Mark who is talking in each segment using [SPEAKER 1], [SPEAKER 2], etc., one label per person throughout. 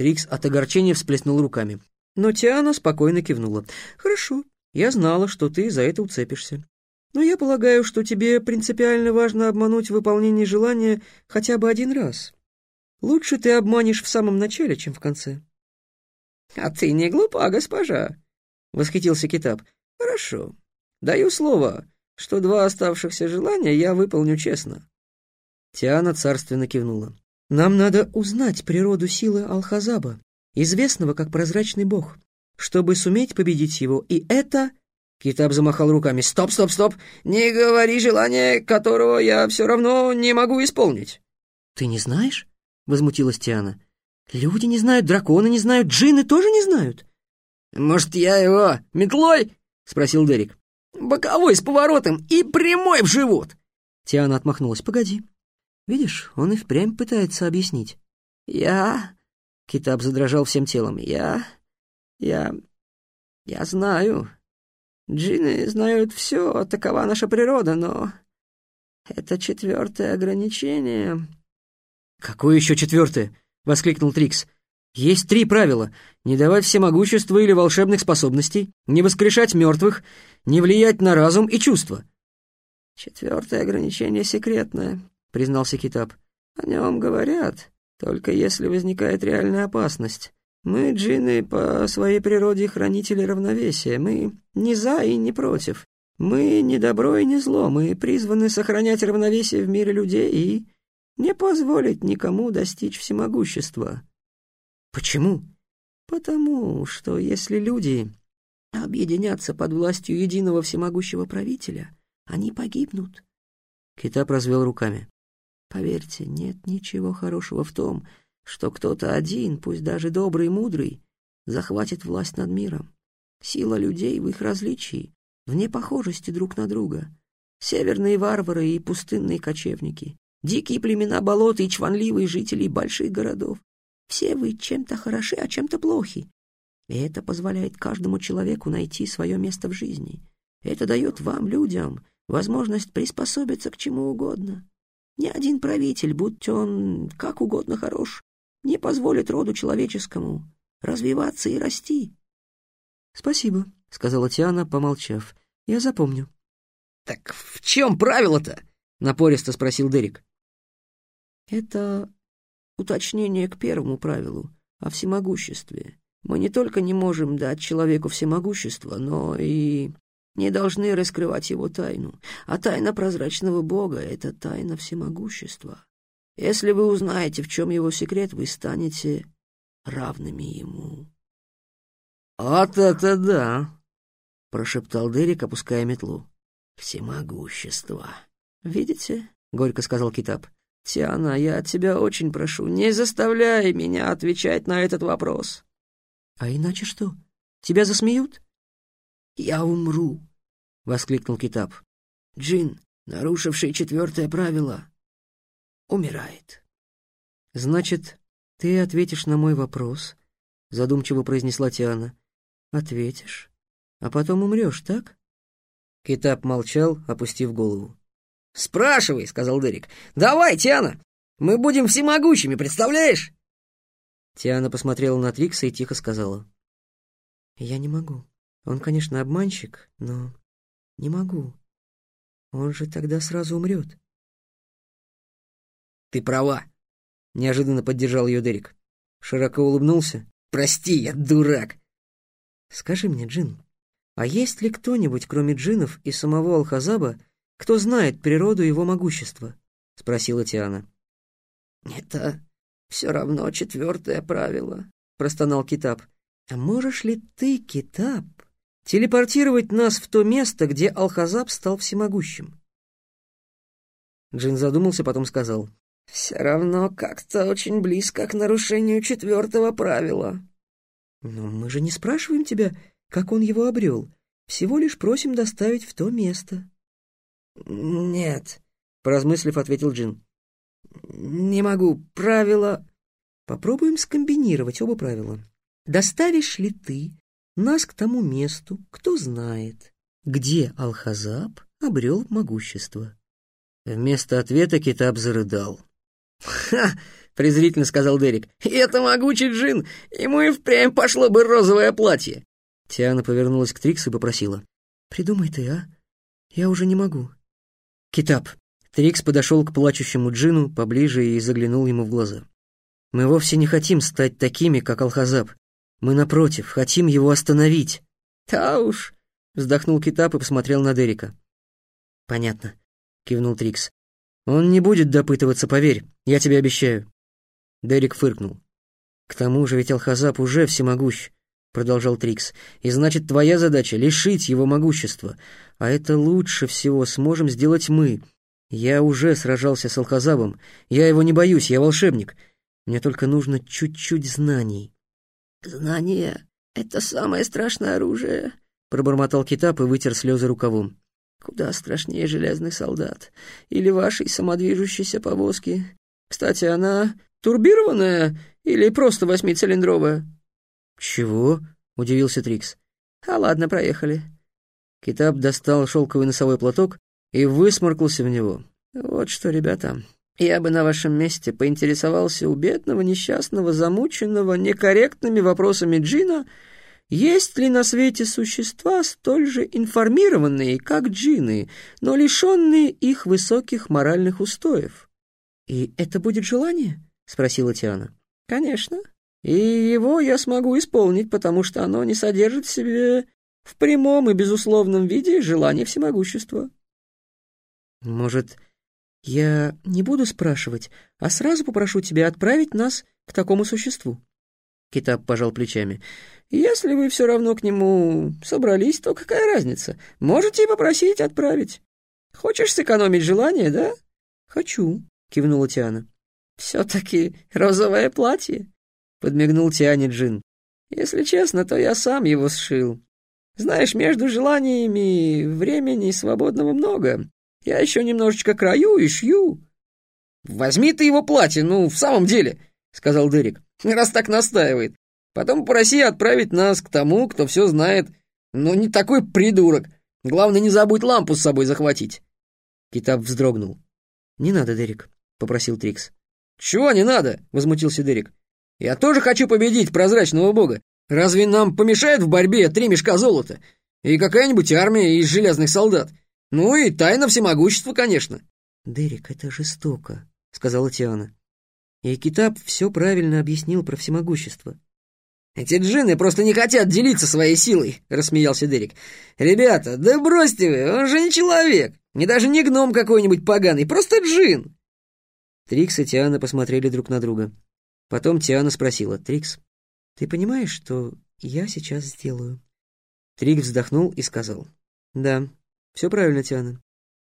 [SPEAKER 1] Трикс от огорчения всплеснул руками. Но Тиана спокойно кивнула. «Хорошо, я знала, что ты за это уцепишься. Но я полагаю, что тебе принципиально важно обмануть выполнение желания хотя бы один раз. Лучше ты обманешь в самом начале, чем в конце».
[SPEAKER 2] «А ты не глупа, госпожа», — восхитился Китап. «Хорошо. Даю слово, что два оставшихся желания я выполню честно».
[SPEAKER 1] Тиана царственно кивнула. «Нам надо узнать природу силы Алхазаба, известного как прозрачный бог, чтобы суметь победить его, и это...»
[SPEAKER 2] Китап замахал руками. «Стоп, стоп, стоп! Не говори желание, которого я все равно не могу исполнить!»
[SPEAKER 1] «Ты не знаешь?» — возмутилась Тиана. «Люди не знают, драконы не знают, джинны тоже не знают!»
[SPEAKER 2] «Может, я его метлой?» — спросил Дерек. «Боковой с поворотом и прямой в живот!»
[SPEAKER 1] Тиана отмахнулась. «Погоди. Видишь, он и впрямь пытается объяснить».
[SPEAKER 2] «Я...» — Китап задрожал всем телом. «Я... я... я знаю. Джины знают все, такова наша природа, но... это четвертое ограничение...»
[SPEAKER 1] «Какое еще четвертое?» — воскликнул Трикс. Есть три правила — не давать всемогущества или волшебных способностей, не воскрешать мертвых, не влиять на разум и чувства.
[SPEAKER 2] «Четвертое ограничение секретное», — признался Китап. «О нем говорят, только если возникает реальная опасность. Мы, джинны, по своей природе хранители равновесия. Мы не за и не против. Мы не добро и не зло. Мы призваны сохранять равновесие в мире людей и не позволить никому достичь всемогущества».
[SPEAKER 1] Почему?
[SPEAKER 2] Потому что если люди объединятся под властью единого всемогущего правителя, они погибнут.
[SPEAKER 1] Китап развел руками.
[SPEAKER 2] Поверьте, нет ничего хорошего в том, что кто-то один, пусть даже добрый и мудрый, захватит власть над миром. Сила людей в их различии, в непохожести друг на друга. Северные варвары и пустынные кочевники, дикие племена болот и чванливые жители больших городов. Все вы чем-то хороши, а чем-то плохи. И это позволяет каждому человеку найти свое место в жизни. Это дает вам, людям, возможность приспособиться к чему угодно. Ни один правитель, будь он как угодно хорош, не позволит роду человеческому развиваться и расти.
[SPEAKER 1] — Спасибо, — сказала Тиана, помолчав. — Я запомню.
[SPEAKER 2] — Так в чем правило-то? — напористо спросил Дерек. — Это уточнение к первому правилу о всемогуществе. Мы не только не можем дать человеку всемогущество, но и не должны раскрывать его тайну. А тайна прозрачного Бога — это тайна всемогущества. Если вы узнаете, в чем его секрет, вы станете равными ему.
[SPEAKER 1] «Вот это да!» — прошептал Дерек, опуская метлу.
[SPEAKER 2] «Всемогущество. Видите?» — горько сказал Китап. «Тиана, я тебя очень прошу, не заставляй меня отвечать на этот вопрос».
[SPEAKER 1] «А иначе что? Тебя засмеют?»
[SPEAKER 2] «Я умру», — воскликнул Китап. «Джин, нарушивший четвертое правило, умирает».
[SPEAKER 1] «Значит, ты ответишь на мой вопрос?» — задумчиво произнесла Тиана. «Ответишь, а потом умрешь, так?» Китап молчал, опустив голову.
[SPEAKER 2] «Спрашивай», — сказал Дерек. «Давай, Тиана, мы будем всемогущими, представляешь?»
[SPEAKER 1] Тиана посмотрела на Трикса и тихо сказала. «Я не могу. Он, конечно, обманщик, но не могу. Он же тогда сразу умрет».
[SPEAKER 2] «Ты права», — неожиданно поддержал ее Дерек.
[SPEAKER 1] Широко улыбнулся.
[SPEAKER 2] «Прости, я дурак».
[SPEAKER 1] «Скажи мне, Джин, а есть ли кто-нибудь, кроме джинов и самого Алхазаба, кто знает природу его могущества?» — спросила Тиана.
[SPEAKER 2] «Это все равно четвертое правило», — простонал Китап.
[SPEAKER 1] «А можешь ли ты, Китап, телепортировать нас в то место, где Алхазаб стал всемогущим?» Джин задумался, потом сказал.
[SPEAKER 2] «Все равно как-то очень близко к нарушению четвертого правила».
[SPEAKER 1] «Но мы же не спрашиваем тебя, как он его обрел. Всего лишь просим доставить в то место».
[SPEAKER 2] «Нет», — поразмыслив, ответил Джин. «Не могу. Правила...»
[SPEAKER 1] «Попробуем скомбинировать оба правила. Доставишь ли ты нас к тому месту, кто знает, где Алхазаб обрел могущество?» Вместо ответа Китаб зарыдал.
[SPEAKER 2] «Ха!»
[SPEAKER 1] — презрительно сказал Дерек. «И это могучий джин! Ему и впрямь пошло бы розовое платье!» Тиана повернулась к Триксу и попросила.
[SPEAKER 2] «Придумай ты, а? Я уже не могу».
[SPEAKER 1] «Китап». Трикс подошел к плачущему джину поближе и заглянул ему в глаза. «Мы вовсе не хотим стать такими, как Алхазаб. Мы, напротив, хотим его остановить». «Да уж», — вздохнул Китап и посмотрел на Дерека. «Понятно», — кивнул Трикс. «Он не будет допытываться, поверь, я тебе обещаю». Дерек фыркнул. «К тому же ведь Алхазаб уже всемогущ. — продолжал Трикс, — «и значит, твоя задача — лишить его могущества. А это лучше всего сможем сделать мы. Я уже сражался с Алхазабом. Я его не боюсь, я волшебник. Мне только нужно чуть-чуть знаний».
[SPEAKER 2] «Знания — это самое страшное оружие», —
[SPEAKER 1] пробормотал Китап и вытер слезы рукавом.
[SPEAKER 2] «Куда страшнее железных солдат. Или вашей самодвижущейся повозки. Кстати, она турбированная или просто восьмицилиндровая?»
[SPEAKER 1] «Чего?» — удивился Трикс.
[SPEAKER 2] «А ладно, проехали».
[SPEAKER 1] Китап достал шелковый носовой платок и высморкался в него.
[SPEAKER 2] «Вот что, ребята, я бы на вашем месте поинтересовался у бедного, несчастного, замученного, некорректными вопросами Джина, есть ли на свете существа столь же информированные, как джины, но лишенные их высоких моральных устоев?» «И это будет желание?» — спросила Тиана. «Конечно. И его я смогу исполнить, потому что оно не содержит в себе в прямом и безусловном виде желание всемогущества.
[SPEAKER 1] Может, я не буду спрашивать, а сразу попрошу тебя отправить нас к такому существу? Китап пожал плечами.
[SPEAKER 2] Если вы все равно к нему собрались, то какая разница? Можете попросить отправить. Хочешь сэкономить желание, да?
[SPEAKER 1] Хочу, кивнула Тиана.
[SPEAKER 2] Все-таки розовое платье. Подмигнул Тиане Джин. Если честно, то я сам его сшил. Знаешь, между желаниями времени свободного много. Я еще немножечко краю и шью.
[SPEAKER 1] Возьми ты его платье, ну, в самом деле, сказал Дерек, раз так настаивает. Потом попроси отправить нас к тому, кто все знает. Но не такой придурок. Главное, не забудь лампу с собой захватить. Китап вздрогнул. «Не надо, Дерек», — попросил Трикс.
[SPEAKER 2] «Чего не надо?» — возмутился Дерек. Я тоже хочу победить прозрачного бога. Разве нам помешает в борьбе три мешка золота? И какая-нибудь армия из железных солдат? Ну и тайна всемогущества, конечно».
[SPEAKER 1] «Дерек, это жестоко», — сказала Тиана. И Китап все правильно объяснил про всемогущество.
[SPEAKER 2] «Эти джинны просто не хотят делиться своей силой», — рассмеялся Дерек. «Ребята, да бросьте вы, он же не человек, не даже не гном какой-нибудь поганый, просто джин».
[SPEAKER 1] Трикс и Тиана посмотрели друг на друга. Потом Тиана спросила, «Трикс, ты понимаешь, что я сейчас сделаю?» Трикс вздохнул и сказал, «Да, все правильно, Тиана.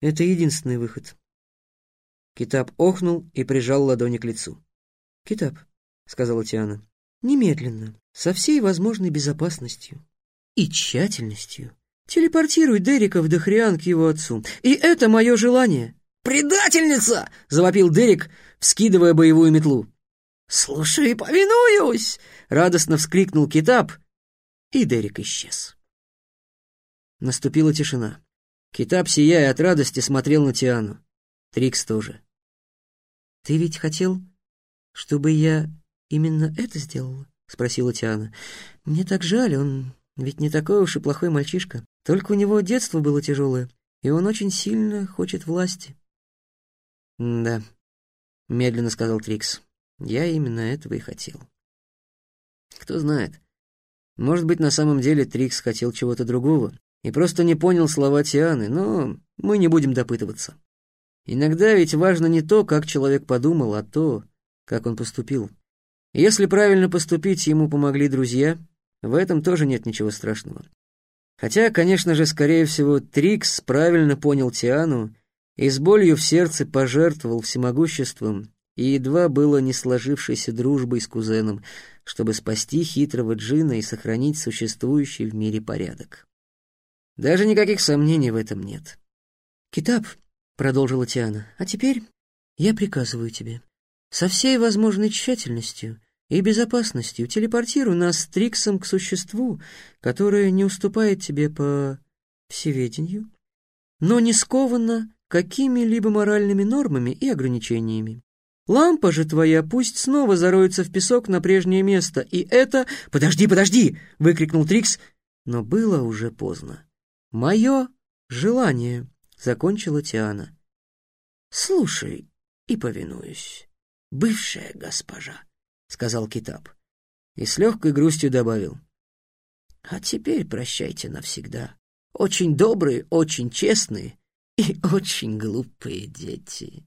[SPEAKER 1] Это единственный выход». Китап охнул и прижал ладони к лицу. «Китап», — сказала Тиана, — «немедленно, со всей возможной безопасностью и тщательностью телепортируй Дерека в Дохриан к его отцу. И это мое желание».
[SPEAKER 2] «Предательница!»
[SPEAKER 1] — завопил Дерек, вскидывая боевую метлу.
[SPEAKER 2] «Слушай, повинуюсь!» — радостно вскрикнул Китап,
[SPEAKER 1] и Дерек исчез. Наступила тишина. Китап, сияя от радости, смотрел на Тиану. Трикс тоже. «Ты ведь хотел, чтобы я именно это сделала?» — спросила Тиана. «Мне так жаль, он ведь не такой уж и плохой мальчишка. Только у него детство было тяжелое, и он очень сильно хочет власти». «Да», — медленно сказал Трикс. Я именно этого и хотел. Кто знает, может быть, на самом деле Трикс хотел чего-то другого и просто не понял слова Тианы, но мы не будем допытываться. Иногда ведь важно не то, как человек подумал, а то, как он поступил. Если правильно поступить ему помогли друзья, в этом тоже нет ничего страшного. Хотя, конечно же, скорее всего, Трикс правильно понял Тиану и с болью в сердце пожертвовал всемогуществом и едва было не сложившейся дружбой с кузеном, чтобы спасти хитрого джина и сохранить существующий в мире порядок. Даже никаких сомнений в этом нет. «Китап», — продолжила Тиана, — «а теперь я приказываю тебе, со всей возможной тщательностью и безопасностью телепортируй нас с Триксом к существу, которое не уступает тебе по всеведению, но не сковано какими-либо моральными нормами и ограничениями. Лампа же твоя пусть снова зароется в песок на прежнее место, и это... «Подожди, подожди!» — выкрикнул Трикс, но было уже поздно. «Мое желание», — закончила Тиана.
[SPEAKER 2] «Слушай и повинуюсь, бывшая госпожа», — сказал Китап.
[SPEAKER 1] И с легкой грустью добавил.
[SPEAKER 2] «А теперь прощайте навсегда. Очень добрые, очень честные и очень глупые дети».